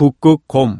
북극곰.